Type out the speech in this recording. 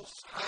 house.